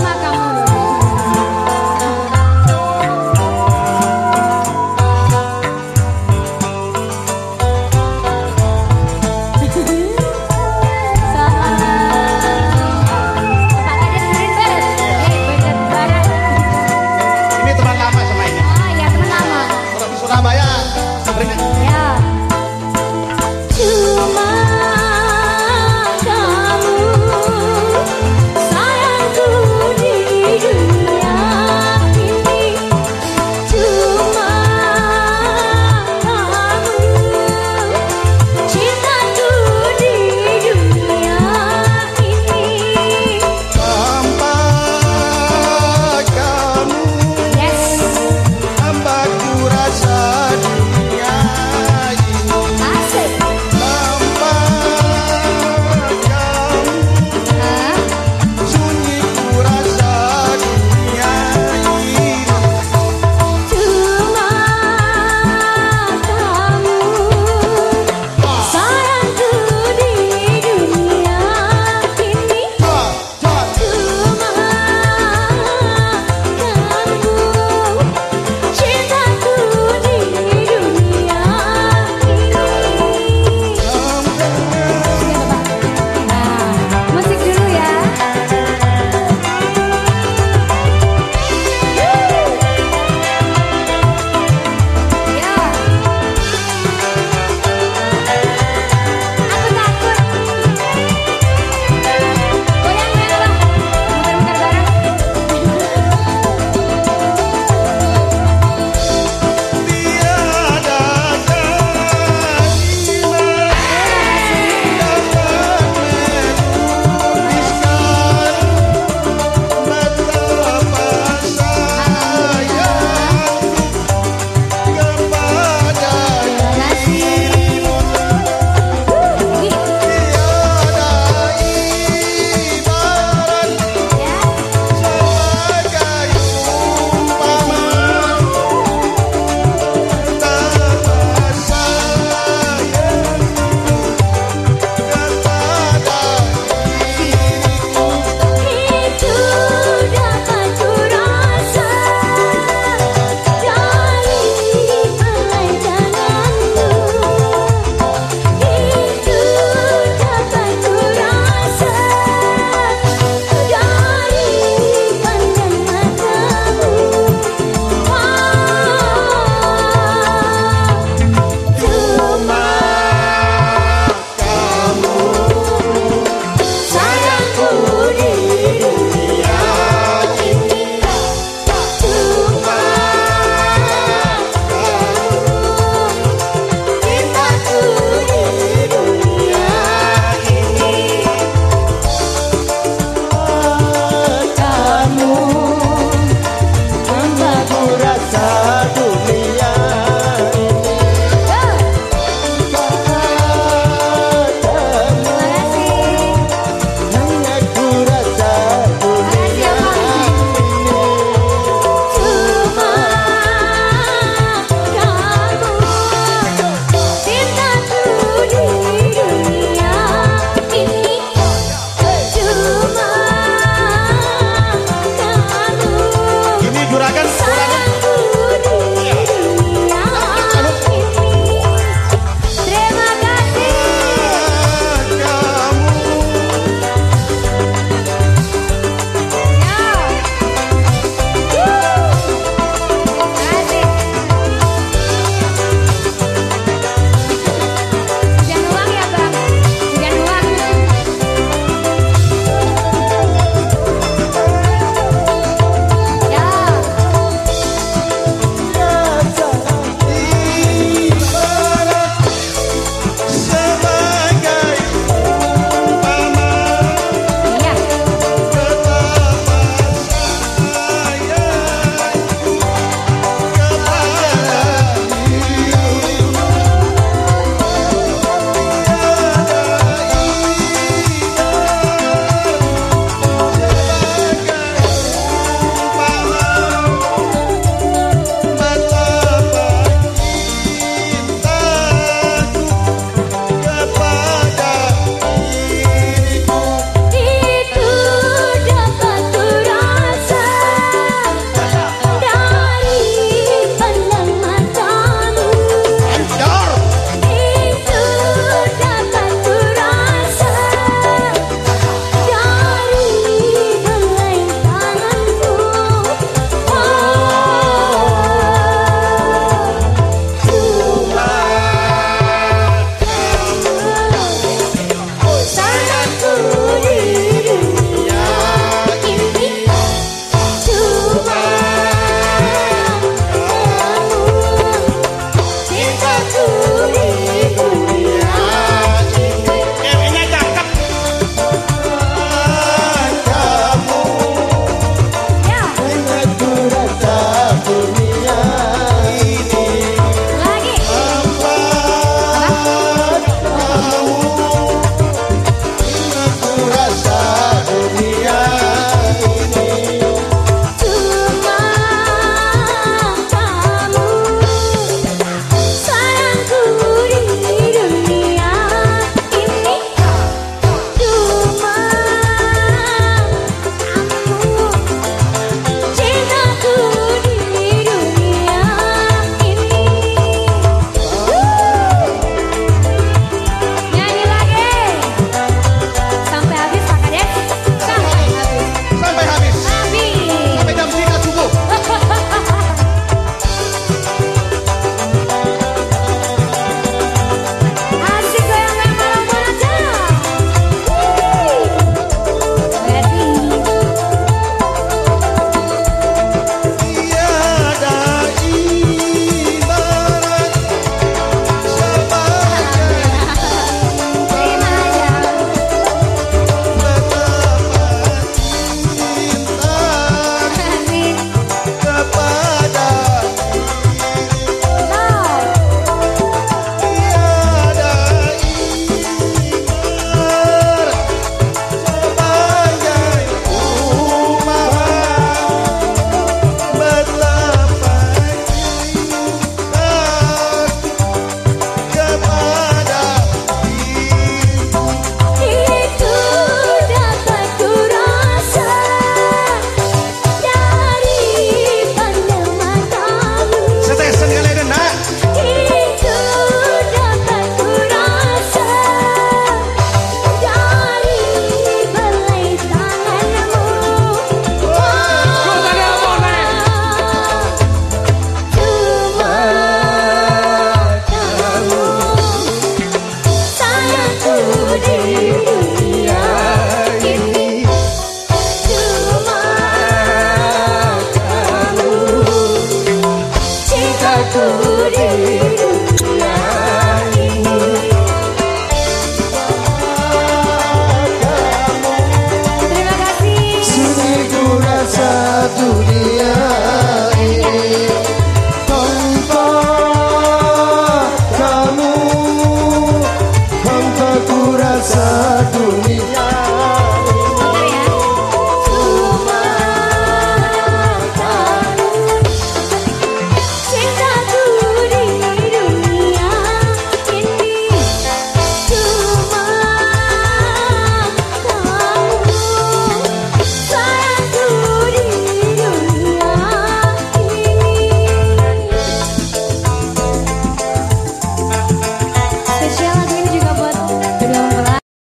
Terima kamu.